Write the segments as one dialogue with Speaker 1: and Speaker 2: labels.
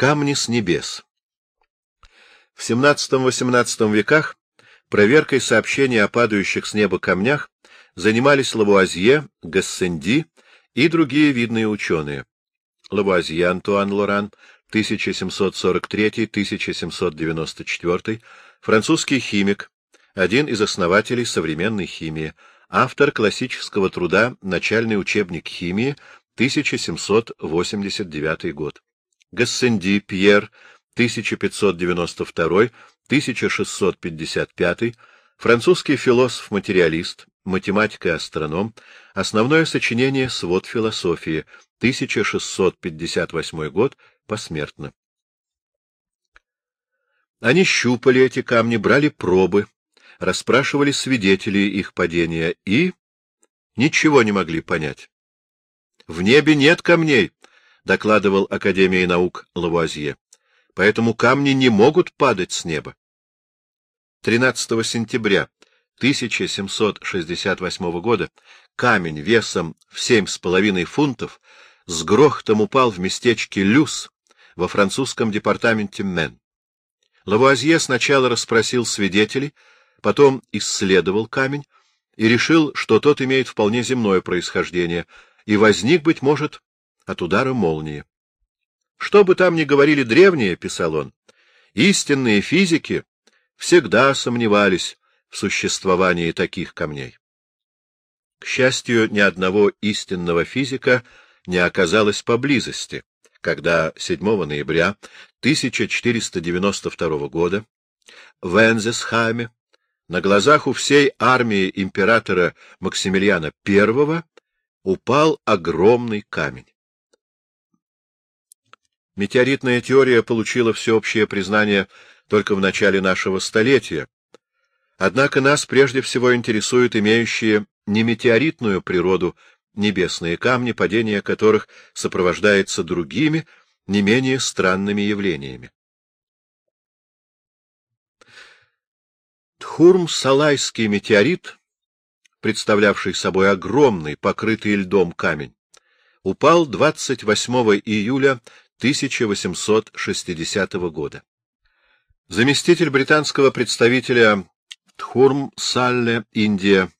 Speaker 1: Камни с небес. В XVII-XVIII веках проверкой сообщений о падающих с неба камнях занимались Лавуазье, Гассенди и другие видные ученые. Лавуазье Антуан Лоран, 1743-1794, французский химик, один из основателей современной химии, автор классического труда «Начальный учебник химии», 1789 год. Гассенди Пьер, 1592-1655, французский философ-материалист, математик и астроном, основное сочинение «Свод философии», 1658 год, посмертно. Они щупали эти камни, брали пробы, расспрашивали свидетелей их падения и ничего не могли понять. В небе нет камней, докладывал Академии наук Лавуазье. Поэтому камни не могут падать с неба. 13 сентября 1768 года камень весом в семь с половиной фунтов с грохотом упал в местечке Люс во французском департаменте Мен. Лавуазье сначала расспросил свидетелей, потом исследовал камень и решил, что тот имеет вполне земное происхождение и возник, быть может, от удара молнии. Что бы там ни говорили древние, — писал он, — истинные физики всегда сомневались в существовании таких камней. К счастью, ни одного истинного физика не оказалось поблизости, когда 7 ноября 1492 года в Энзесхайме на глазах у всей армии императора Максимилиана I упал огромный камень. Метеоритная теория получила всеобщее признание только в начале нашего столетия. Однако нас прежде всего интересуют имеющие неметеоритную природу небесные камни, падение которых сопровождается другими, не менее странными явлениями. Тхурм-Салайский метеорит, представлявший собой огромный, покрытый льдом камень, упал 28 июля 1860 года. Заместитель британского представителя Тхурм-Салле, Индия,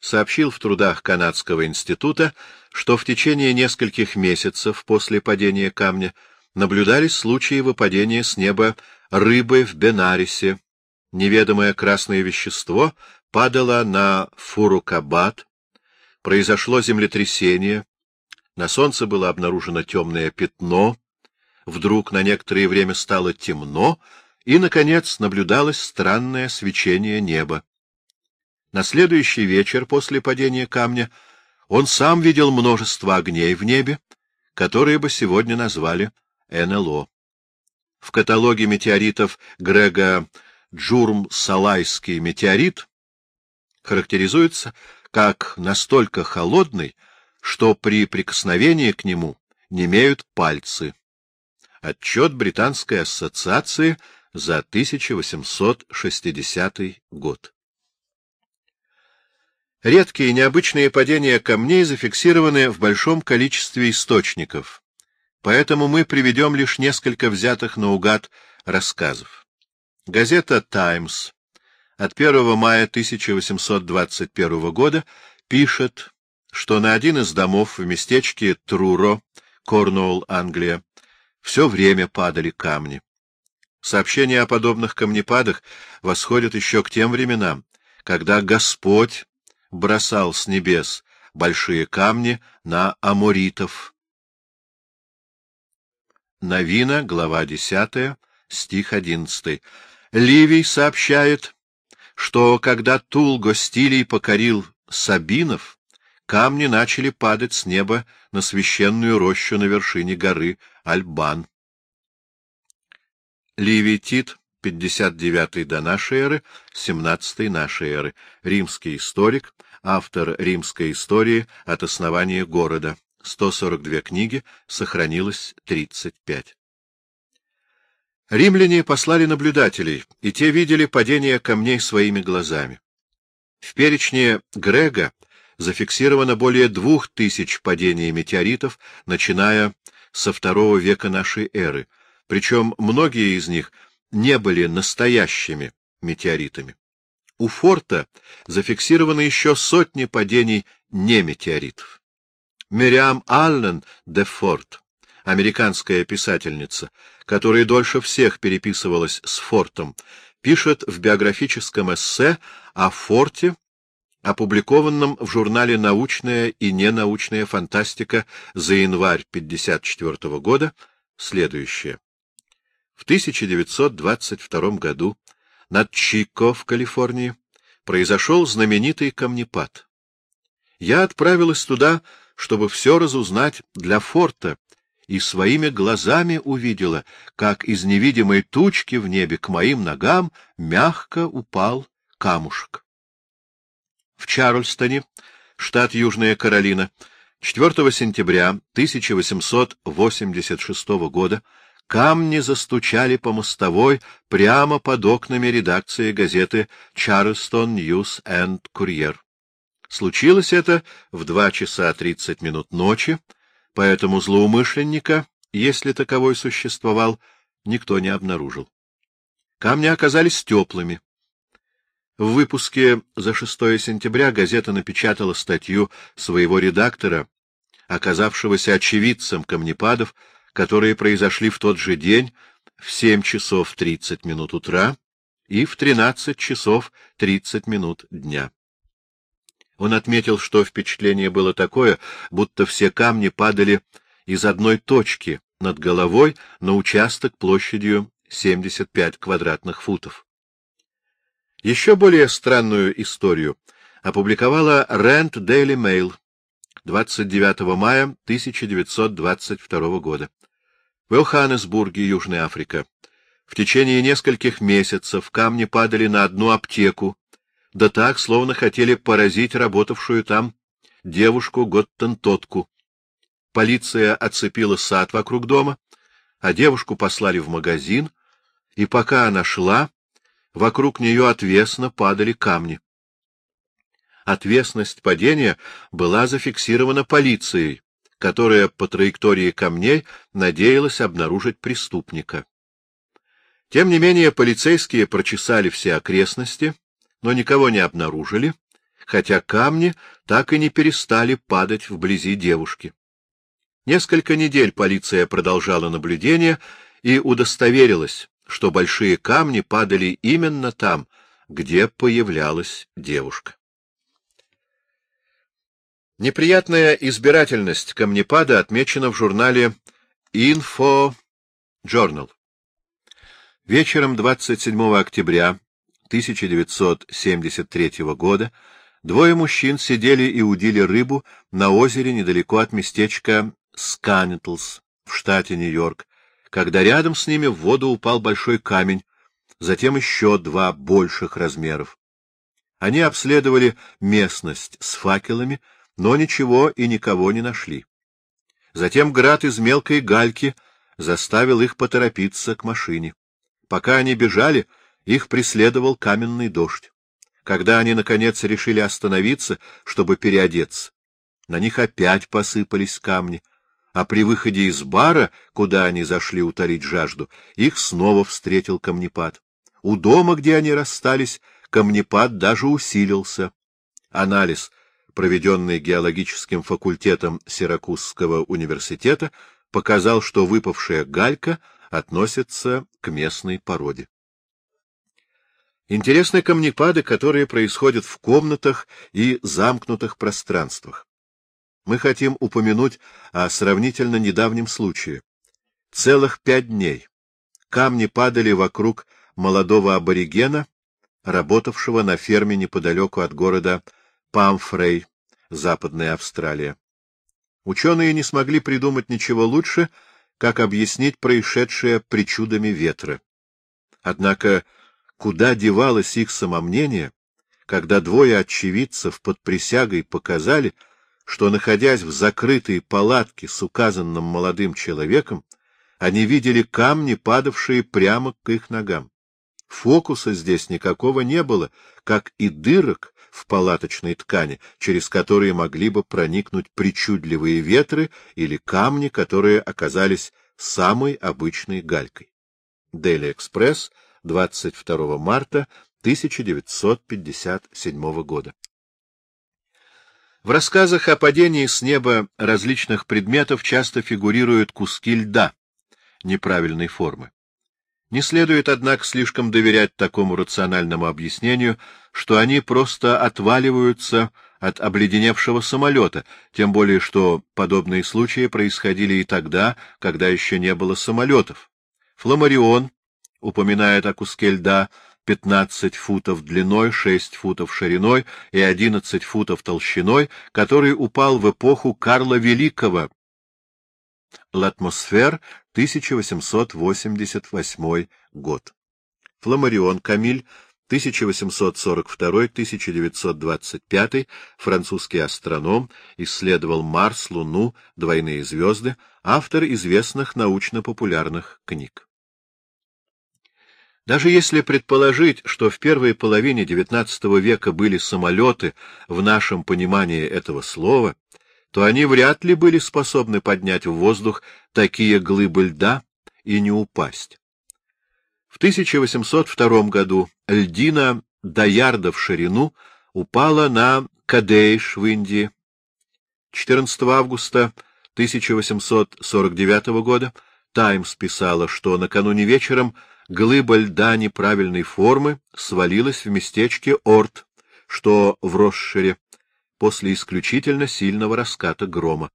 Speaker 1: сообщил в трудах Канадского института, что в течение нескольких месяцев после падения камня наблюдались случаи выпадения с неба рыбы в Бенарисе. Неведомое красное вещество падало на Фурукабад, произошло землетрясение, на солнце было обнаружено темное пятно, вдруг на некоторое время стало темно, и, наконец, наблюдалось странное свечение неба. На следующий вечер после падения камня он сам видел множество огней в небе, которые бы сегодня назвали НЛО. В каталоге метеоритов Грега Джурм-Салайский метеорит характеризуется как настолько холодный, что при прикосновении к нему не имеют пальцы. Отчет Британской ассоциации за 1860 год. Редкие и необычные падения камней зафиксированы в большом количестве источников, поэтому мы приведем лишь несколько взятых наугад рассказов. Газета «Таймс» от 1 мая 1821 года пишет, что на один из домов в местечке Труро, Корнуолл, Англия, все время падали камни. Сообщения о подобных камнепадах восходят еще к тем временам, когда Господь бросал с небес большие камни на аморитов. Новина, глава 10, стих 11. Ливий сообщает, что когда Тул Гостилий покорил Сабинов, камни начали падать с неба на священную рощу на вершине горы Альбан. Ливий Тит, 59 до нашей эры, 17 нашей эры, римский историк, автор римской истории от основания города, 142 книги, сохранилось 35. Римляне послали наблюдателей, и те видели падение камней своими глазами. В перечне Грега зафиксировано более двух тысяч падений метеоритов, начиная со второго века нашей эры, причем многие из них не были настоящими метеоритами. У форта зафиксированы еще сотни падений неметеоритов. Мириам Аллен де Форт, американская писательница, которая дольше всех переписывалась с Фортом, пишет в биографическом эссе о Форте, опубликованном в журнале «Научная и ненаучная фантастика» за январь 1954 года, следующее. В 1922 году над Чико в Калифорнии произошел знаменитый камнепад. Я отправилась туда, чтобы все разузнать для форта, и своими глазами увидела, как из невидимой тучки в небе к моим ногам мягко упал камушек. В Чарльстоне, штат Южная Каролина, 4 сентября 1886 года камни застучали по мостовой прямо под окнами редакции газеты «Чарльстон Ньюс энд Курьер». Случилось это в два часа тридцать минут ночи, поэтому злоумышленника, если таковой существовал, никто не обнаружил. Камни оказались теплыми. В выпуске за 6 сентября газета напечатала статью своего редактора, оказавшегося очевидцем камнепадов, которые произошли в тот же день в 7 часов 30 минут утра и в 13 часов 30 минут дня. Он отметил, что впечатление было такое, будто все камни падали из одной точки над головой на участок площадью 75 квадратных футов. Еще более странную историю опубликовала Rent Daily Mail 29 мая 1922 года. В Йоханнесбурге, Южная Африка. В течение нескольких месяцев камни падали на одну аптеку, да так, словно хотели поразить работавшую там девушку-готтентотку. Полиция оцепила сад вокруг дома, а девушку послали в магазин, и пока она шла, вокруг нее отвесно падали камни. Отвесность падения была зафиксирована полицией, которая по траектории камней надеялась обнаружить преступника. Тем не менее, полицейские прочесали все окрестности, но никого не обнаружили, хотя камни так и не перестали падать вблизи девушки. Несколько недель полиция продолжала наблюдение и удостоверилась, что большие камни падали именно там, где появлялась девушка. Неприятная избирательность камнепада отмечена в журнале Info Journal. Вечером 27 октября 1973 года двое мужчин сидели и удили рыбу на озере недалеко от местечка Сканетлс в штате Нью-Йорк, когда рядом с ними в воду упал большой камень, затем еще два больших размеров. Они обследовали местность с факелами, но ничего и никого не нашли. Затем град из мелкой гальки заставил их поторопиться к машине. Пока они бежали, их преследовал каменный дождь. Когда они, наконец, решили остановиться, чтобы переодеться, на них опять посыпались камни, а при выходе из бара, куда они зашли утолить жажду, их снова встретил камнепад. У дома, где они расстались, камнепад даже усилился. Анализ, проведенный геологическим факультетом Сиракузского университета, показал, что выпавшая галька относится к местной породе. Интересны камнепады, которые происходят в комнатах и замкнутых пространствах. Мы хотим упомянуть о сравнительно недавнем случае. Целых пять дней камни падали вокруг молодого аборигена, работавшего на ферме неподалеку от города Памфрей, Западная Австралия. Ученые не смогли придумать ничего лучше, как объяснить происшедшее причудами ветра. Однако Куда девалось их самомнение, когда двое очевидцев под присягой показали, что, находясь в закрытой палатке с указанным молодым человеком, они видели камни, падавшие прямо к их ногам. Фокуса здесь никакого не было, как и дырок в палаточной ткани, через которые могли бы проникнуть причудливые ветры или камни, которые оказались самой обычной галькой. Daily Express, 22 марта 1957 года. В рассказах о падении с неба различных предметов часто фигурируют куски льда неправильной формы. Не следует, однако, слишком доверять такому рациональному объяснению, что они просто отваливаются от обледеневшего самолета, тем более что подобные случаи происходили и тогда, когда еще не было самолетов. Фламарион упоминает о куске льда, 15 футов длиной, 6 футов шириной и 11 футов толщиной, который упал в эпоху Карла Великого. L'Atmosphère, 1888 год. Фламарион Камиль, 1842-1925, французский астроном, исследовал Марс, Луну, двойные звезды, автор известных научно-популярных книг. Даже если предположить, что в первой половине XIX века были самолеты в нашем понимании этого слова, то они вряд ли были способны поднять в воздух такие глыбы льда и не упасть. В 1802 году льдина до ярда в ширину упала на Кадейш в Индии. 14 августа 1849 года «Таймс» писала, что накануне вечером глыба льда неправильной формы свалилась в местечке Орт, что в Росшире, после исключительно сильного раската грома.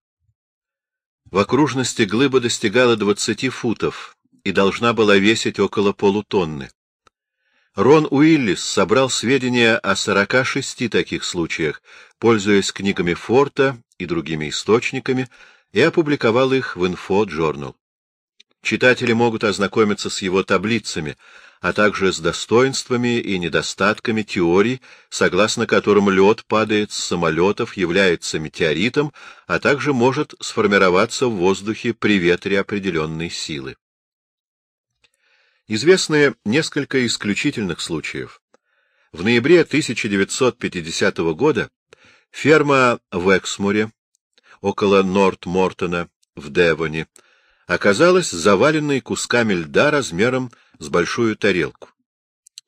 Speaker 1: В окружности глыба достигала 20 футов и должна была весить около полутонны. Рон Уиллис собрал сведения о 46 таких случаях, пользуясь книгами Форта и другими источниками, и опубликовал их в Info Journal. Читатели могут ознакомиться с его таблицами, а также с достоинствами и недостатками теорий, согласно которым лед падает с самолетов, является метеоритом, а также может сформироваться в воздухе при ветре определенной силы. Известны несколько исключительных случаев. В ноябре 1950 года ферма в Эксмуре, около Норт-Мортона, в Девоне, оказалась заваленной кусками льда размером с большую тарелку.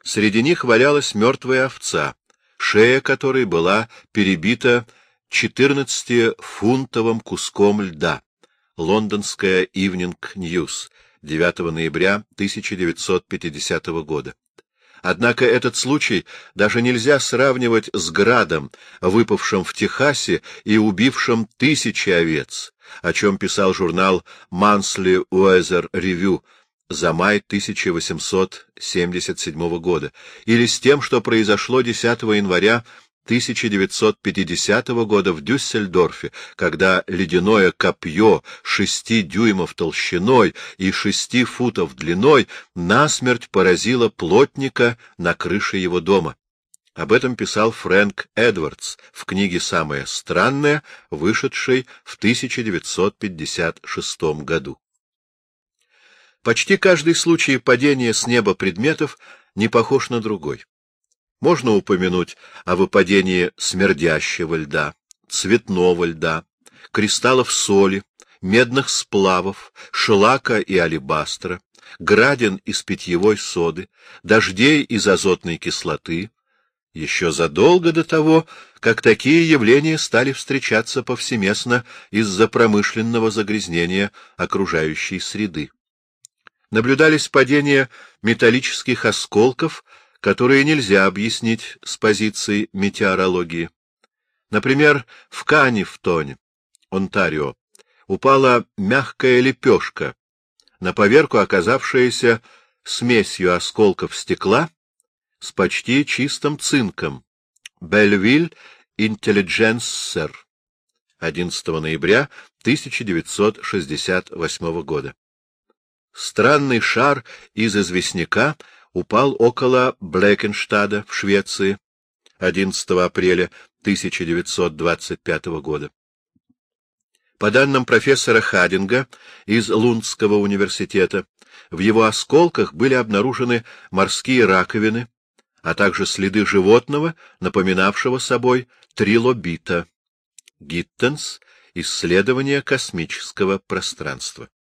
Speaker 1: Среди них валялась мертвая овца, шея которой была перебита 14-фунтовым куском льда. Лондонская Evening News, 9 ноября 1950 года. Однако этот случай даже нельзя сравнивать с градом, выпавшим в Техасе и убившим тысячи овец, о чем писал журнал Monthly Weather Review за май 1877 года, или с тем, что произошло 10 января 1950 года в Дюссельдорфе, когда ледяное копье шести дюймов толщиной и шести футов длиной насмерть поразило плотника на крыше его дома. Об этом писал Фрэнк Эдвардс в книге «Самое странное», вышедшей в 1956 году. Почти каждый случай падения с неба предметов не похож на другой. Можно упомянуть о выпадении смердящего льда, цветного льда, кристаллов соли, медных сплавов, шлака и алебастра, градин из питьевой соды, дождей из азотной кислоты, еще задолго до того, как такие явления стали встречаться повсеместно из-за промышленного загрязнения окружающей среды. Наблюдались падения металлических осколков, которые нельзя объяснить с позиции метеорологии. Например, в Канифтоне, Онтарио, упала мягкая лепешка, на поверку оказавшаяся смесью осколков стекла с почти чистым цинком. Бельвиль Интеллидженсер. 11 ноября 1968 года. Странный шар из известняка упал около Блекенштада в Швеции 11 апреля 1925 года. По данным профессора Хадинга из Лундского университета, в его осколках были обнаружены морские раковины, а также следы животного, напоминавшего собой трилобита. Гиттенс. Исследование космического пространства.